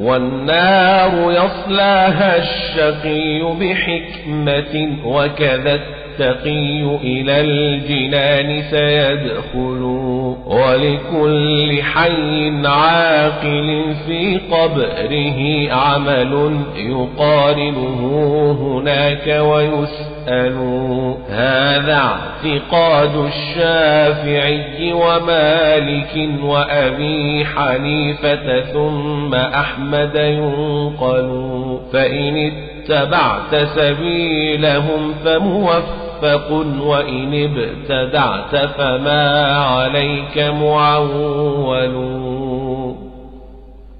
والنار يصلاها الشقي بحكمة وكذا التقي إلى الجنان سيدخل ولكل حي عاقل في قبره عمل يقارنه هناك ويسأل هذا اعتقاد الشافعي ومالك وأبي حنيفة ثم أحمد ينقل فإن اتبعت سبيلهم فموفق وإن ابتدعت فما عليك معول